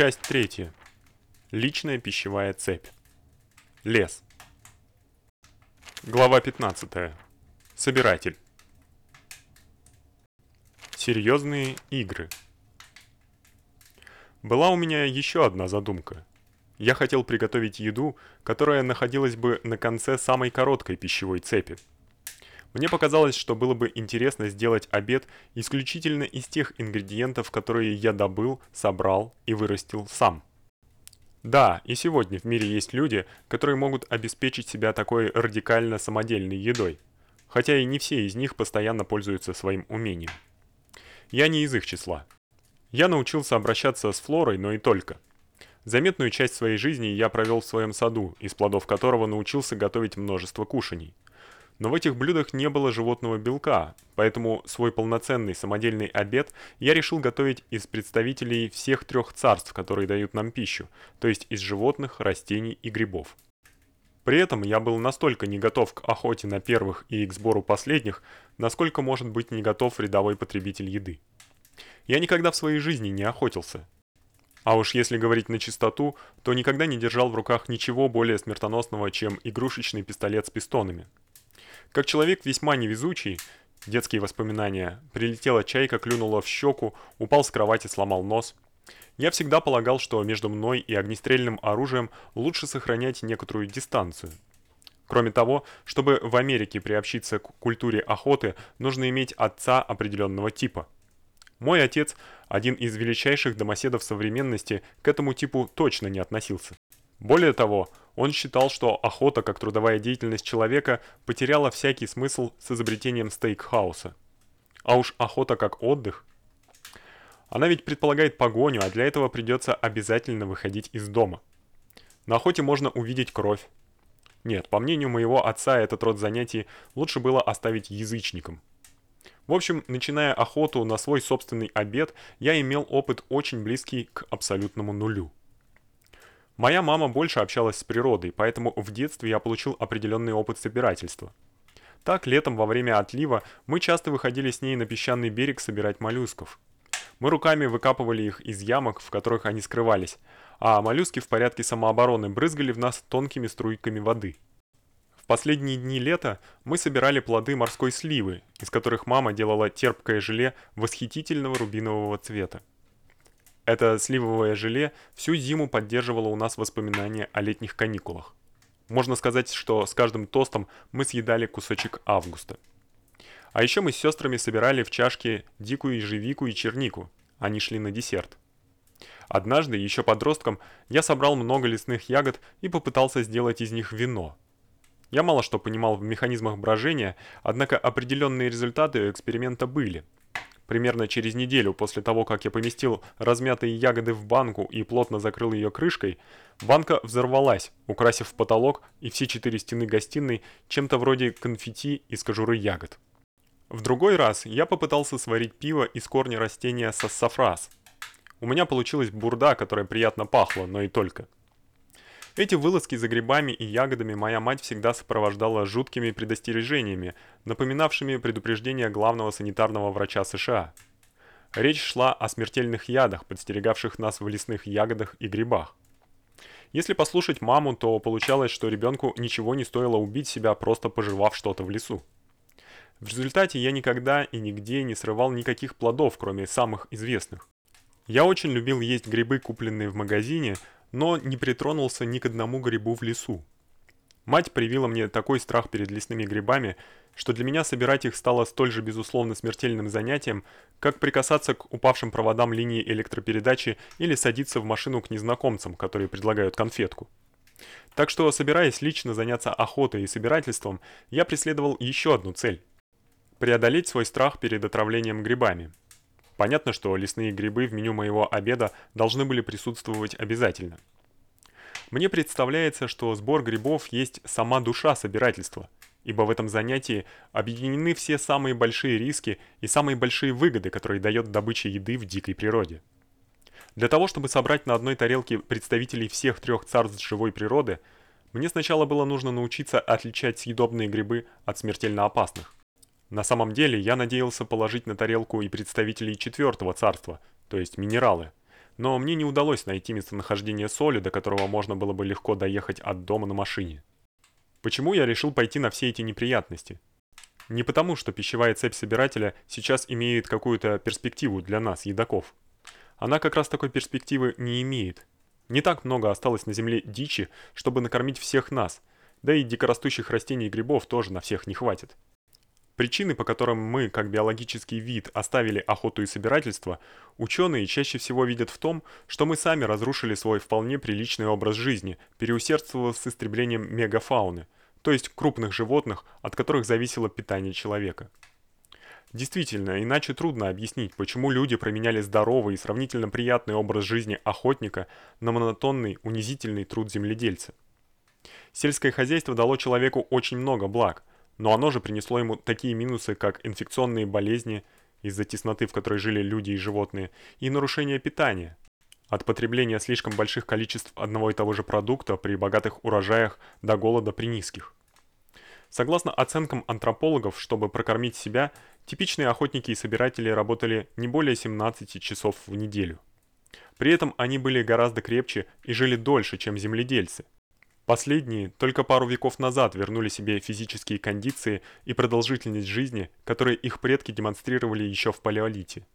Часть третья. Личная пищевая цепь. Лес. Глава 15. Собиратель. Серьезные игры. Была у меня еще одна задумка. Я хотел приготовить еду, которая находилась бы на конце самой короткой пищевой цепи. Мне показалось, что было бы интересно сделать обед исключительно из тех ингредиентов, которые я добыл, собрал и вырастил сам. Да, и сегодня в мире есть люди, которые могут обеспечить себя такой радикально самодельной едой, хотя и не все из них постоянно пользуются своим умением. Я не из их числа. Я научился обращаться с флорой, но и только. Заметную часть своей жизни я провел в своем саду, из плодов которого научился готовить множество кушаний. Но в этих блюдах не было животного белка, поэтому свой полноценный самодельный обед я решил готовить из представителей всех трех царств, которые дают нам пищу, то есть из животных, растений и грибов. При этом я был настолько не готов к охоте на первых и к сбору последних, насколько может быть не готов рядовой потребитель еды. Я никогда в своей жизни не охотился. А уж если говорить на чистоту, то никогда не держал в руках ничего более смертоносного, чем игрушечный пистолет с пистонами. Как человек весьма невезучий, детские воспоминания, прилетела чайка, клюнула в щеку, упал с кровати, сломал нос. Я всегда полагал, что между мной и огнестрельным оружием лучше сохранять некоторую дистанцию. Кроме того, чтобы в Америке приобщиться к культуре охоты, нужно иметь отца определенного типа. Мой отец, один из величайших домоседов современности, к этому типу точно не относился. Более того, он считал, что охота как трудовая деятельность человека потеряла всякий смысл с изобретением стейкхауса. А уж охота как отдых. Она ведь предполагает погоню, а для этого придется обязательно выходить из дома. На охоте можно увидеть кровь. Нет, по мнению моего отца, этот род занятий лучше было оставить язычникам. В общем, начиная охоту на свой собственный обед, я имел опыт очень близкий к абсолютному нулю. Моя мама больше общалась с природой, поэтому в детстве я получил определенный опыт собирательства. Так, летом во время отлива мы часто выходили с ней на песчаный берег собирать моллюсков. Мы руками выкапывали их из ямок, в которых они скрывались, а моллюски в порядке самообороны брызгали в нас тонкими струйками воды. В последние дни лета мы собирали плоды морской сливы, из которых мама делала терпкое желе восхитительного рубинового цвета. Это сливовое желе всю зиму поддерживало у нас воспоминания о летних каникулах. Можно сказать, что с каждым тостом мы съедали кусочек августа. А еще мы с сестрами собирали в чашке дикую ежевику и чернику. Они шли на десерт. Однажды, еще подростком, я собрал много лесных ягод и попытался сделать из них вино. Я мало что понимал в механизмах брожения, однако определенные результаты эксперимента были – Примерно через неделю после того, как я поместил размятые ягоды в банку и плотно закрыл ее крышкой, банка взорвалась, украсив потолок и все четыре стены гостиной чем-то вроде конфетти из кожуры ягод. В другой раз я попытался сварить пиво из корня растения сассафрас. У меня получилась бурда, которая приятно пахла, но и только. Эти вылазки за грибами и ягодами моя мать всегда сопровождала жуткими предостережениями, напоминавшими предупреждения главного санитарного врача США. Речь шла о смертельных ядах, подстерегавших нас в лесных ягодах и грибах. Если послушать маму, то получалось, что ребенку ничего не стоило убить себя, просто пожевав что-то в лесу. В результате я никогда и нигде не срывал никаких плодов, кроме самых известных. Я очень любил есть грибы, купленные в магазине, но не притронулся ни к одному грибу в лесу. Мать привила мне такой страх перед лесными грибами, что для меня собирать их стало столь же безусловно смертельным занятием, как прикасаться к упавшим проводам линии электропередачи или садиться в машину к незнакомцам, которые предлагают конфетку. Так что, собираясь лично заняться охотой и собирательством, я преследовал еще одну цель преодолеть свой страх перед отравлением грибами. Понятно, что лесные грибы в меню моего обеда должны были присутствовать обязательно. Мне представляется, что сбор грибов есть сама душа собирательства, ибо в этом занятии объединены все самые большие риски и самые большие выгоды, которые дает добыча еды в дикой природе. Для того, чтобы собрать на одной тарелке представителей всех трех царств живой природы, мне сначала было нужно научиться отличать съедобные грибы от смертельно опасных. На самом деле, я надеялся положить на тарелку и представителей четвертого царства, то есть минералы. но мне не удалось найти местонахождение соли, до которого можно было бы легко доехать от дома на машине. Почему я решил пойти на все эти неприятности? Не потому, что пищевая цепь собирателя сейчас имеет какую-то перспективу для нас, едоков. Она как раз такой перспективы не имеет. Не так много осталось на земле дичи, чтобы накормить всех нас, да и дикорастущих растений и грибов тоже на всех не хватит. Причины, по которым мы, как биологический вид, оставили охоту и собирательство, ученые чаще всего видят в том, что мы сами разрушили свой вполне приличный образ жизни, переусердствовав с истреблением мегафауны, то есть крупных животных, от которых зависело питание человека. Действительно, иначе трудно объяснить, почему люди променяли здоровый и сравнительно приятный образ жизни охотника на монотонный, унизительный труд земледельца. Сельское хозяйство дало человеку очень много благ, но оно же принесло ему такие минусы, как инфекционные болезни из-за тесноты, в которой жили люди и животные, и нарушение питания. От потребления слишком больших количеств одного и того же продукта при богатых урожаях до голода при низких. Согласно оценкам антропологов, чтобы прокормить себя, типичные охотники и собиратели работали не более 17 часов в неделю. При этом они были гораздо крепче и жили дольше, чем земледельцы. Последние только пару веков назад вернули себе физические кондиции и продолжительность жизни, которые их предки демонстрировали еще в палеолите.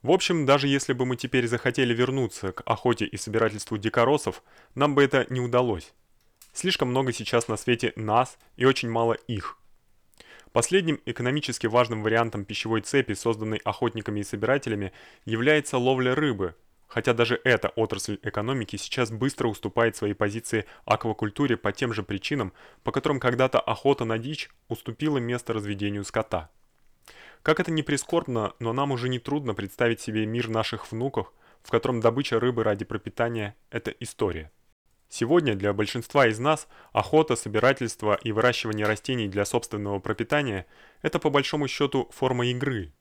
В общем, даже если бы мы теперь захотели вернуться к охоте и собирательству дикоросов, нам бы это не удалось. Слишком много сейчас на свете нас и очень мало их. Последним экономически важным вариантом пищевой цепи, созданной охотниками и собирателями, является ловля рыбы – хотя даже эта отрасль экономики сейчас быстро уступает своей позиции аквакультуре по тем же причинам, по которым когда-то охота на дичь уступила место разведению скота. Как это ни прискорбно, но нам уже не трудно представить себе мир наших внуков, в котором добыча рыбы ради пропитания это история. Сегодня для большинства из нас охота, собирательство и выращивание растений для собственного пропитания это по большому счету форма игры,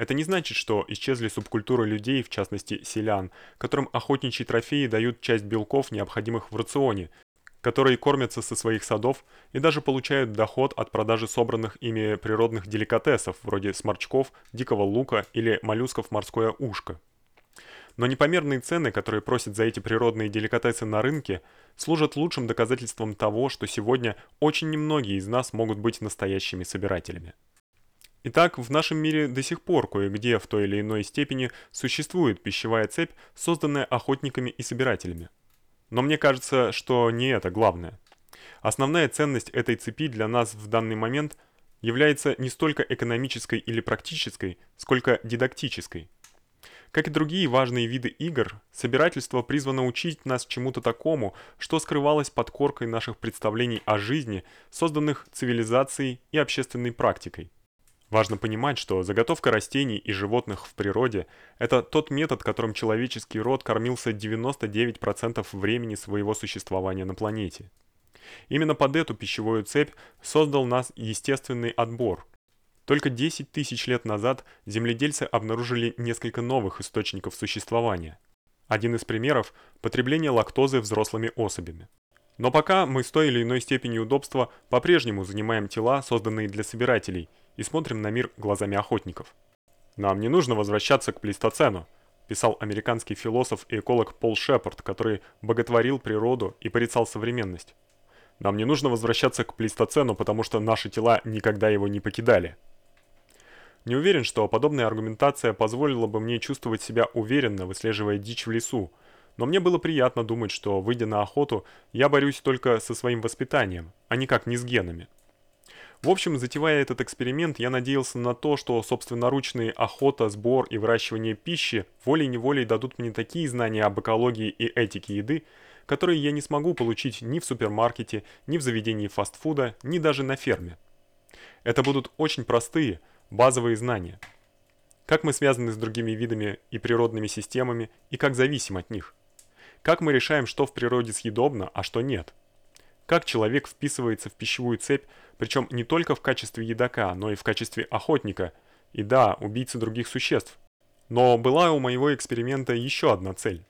это не значит, что исчезли субкультуры людей, в частности селян, которым охотничьи трофеи дают часть белков, необходимых в рационе, которые кормятся со своих садов и даже получают доход от продажи собранных ими природных деликатесов, вроде сморчков, дикого лука или моллюсков морское ушко. Но непомерные цены, которые просят за эти природные деликатесы на рынке, служат лучшим доказательством того, что сегодня очень немногие из нас могут быть настоящими собирателями. Итак, в нашем мире до сих пор кое-где в той или иной степени существует пищевая цепь, созданная охотниками и собирателями. Но мне кажется, что не это главное. Основная ценность этой цепи для нас в данный момент является не столько экономической или практической, сколько дидактической. Как и другие важные виды игр, собирательство призвано учить нас чему-то такому, что скрывалось под коркой наших представлений о жизни, созданных цивилизацией и общественной практикой. Важно понимать, что заготовка растений и животных в природе это тот метод, которым человеческий род кормился 99% времени своего существования на планете. Именно под эту пищевую цепь создал нас естественный отбор. Только 10 тысяч лет назад земледельцы обнаружили несколько новых источников существования. Один из примеров потребление лактозы взрослыми особями. Но пока мы с той или иной степенью удобства по-прежнему занимаем тела, созданные для собирателей – и смотрим на мир глазами охотников. Нам не нужно возвращаться к плейстоцену, писал американский философ и эколог Пол Шепард, который боготворил природу и порицал современность. Нам не нужно возвращаться к плейстоцену, потому что наши тела никогда его не покидали. Не уверен, что подобная аргументация позволила бы мне чувствовать себя уверенно, выслеживая дичь в лесу, но мне было приятно думать, что выйдя на охоту, я борюсь только со своим воспитанием, а никак не с генами. В общем, затевая этот эксперимент, я надеялся на то, что собственноручные охота, сбор и выращивание пищи волей-неволей дадут мне такие знания об экологии и этике еды, которые я не смогу получить ни в супермаркете, ни в заведении фастфуда, ни даже на ферме. Это будут очень простые, базовые знания. Как мы связаны с другими видами и природными системами и как зависим от них. Как мы решаем, что в природе съедобно, а что нет как человек вписывается в пищевую цепь, причем не только в качестве едока, но и в качестве охотника, и да, убийцы других существ. Но была у моего эксперимента еще одна цель.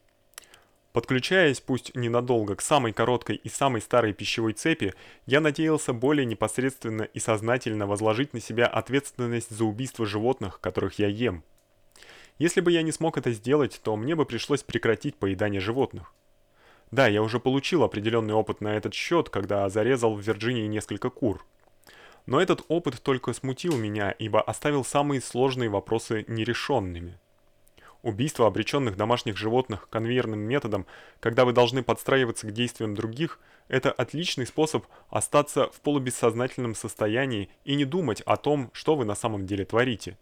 Подключаясь, пусть ненадолго, к самой короткой и самой старой пищевой цепи, я надеялся более непосредственно и сознательно возложить на себя ответственность за убийство животных, которых я ем. Если бы я не смог это сделать, то мне бы пришлось прекратить поедание животных. Да, я уже получил определенный опыт на этот счет, когда зарезал в Вирджинии несколько кур. Но этот опыт только смутил меня, ибо оставил самые сложные вопросы нерешенными. Убийство обреченных домашних животных конвейерным методом, когда вы должны подстраиваться к действиям других, это отличный способ остаться в полубессознательном состоянии и не думать о том, что вы на самом деле творите.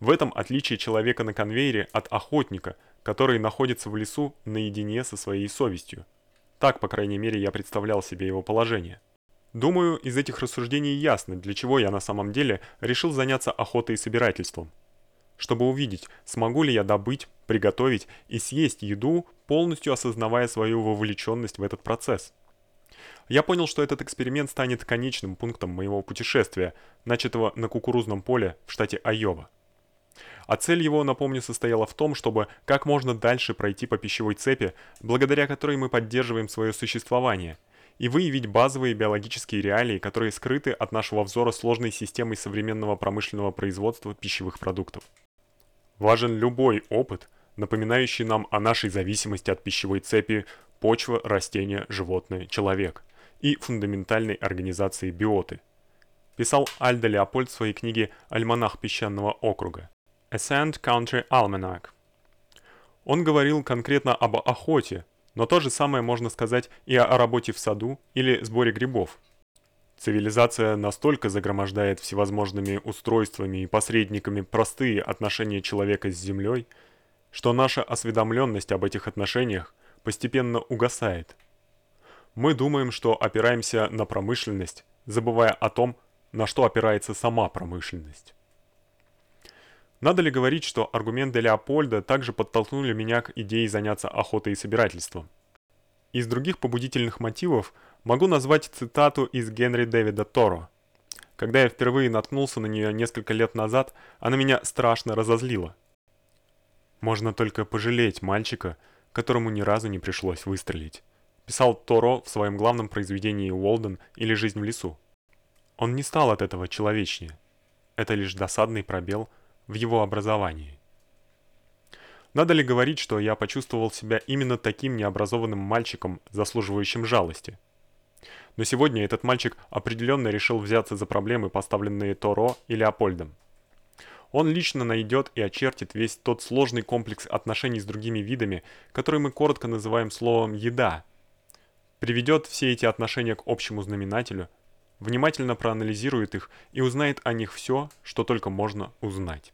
В этом отличие человека на конвейере от охотника, который находится в лесу наедине со своей совестью. Так, по крайней мере, я представлял себе его положение. Думаю, из этих рассуждений ясно, для чего я на самом деле решил заняться охотой и собирательством. Чтобы увидеть, смогу ли я добыть, приготовить и съесть еду, полностью осознавая свою вовлеченность в этот процесс. Я понял, что этот эксперимент станет конечным пунктом моего путешествия, начатого на кукурузном поле в штате Айова. А цель его, напомню, состояла в том, чтобы как можно дальше пройти по пищевой цепи, благодаря которой мы поддерживаем свое существование, и выявить базовые биологические реалии, которые скрыты от нашего взора сложной системой современного промышленного производства пищевых продуктов. Важен любой опыт, напоминающий нам о нашей зависимости от пищевой цепи почва, растения, животное, человек и фундаментальной организации биоты. Писал Альдо Леопольд в своей книге «Альманах песчаного округа». Ascent Country Almanac. Он говорил конкретно об охоте, но то же самое можно сказать и о работе в саду или сборе грибов. Цивилизация настолько загромождает всевозможными устройствами и посредниками простые отношения человека с землей, что наша осведомленность об этих отношениях постепенно угасает. Мы думаем, что опираемся на промышленность, забывая о том, на что опирается сама промышленность. Надо ли говорить, что аргументы Леопольда также подтолкнули меня к идее заняться охотой и собирательством? Из других побудительных мотивов могу назвать цитату из Генри Дэвида Торо. Когда я впервые наткнулся на нее несколько лет назад, она меня страшно разозлила. Можно только пожалеть мальчика, которому ни разу не пришлось выстрелить, писал Торо в своем главном произведении Уолден или Жизнь в лесу. Он не стал от этого человечнее. Это лишь досадный пробел в его образовании. Надо ли говорить, что я почувствовал себя именно таким необразованным мальчиком, заслуживающим жалости? Но сегодня этот мальчик определенно решил взяться за проблемы, поставленные Торо и Леопольдом. Он лично найдет и очертит весь тот сложный комплекс отношений с другими видами, который мы коротко называем словом еда. Приведет все эти отношения к общему знаменателю, внимательно проанализирует их и узнает о них все, что только можно узнать.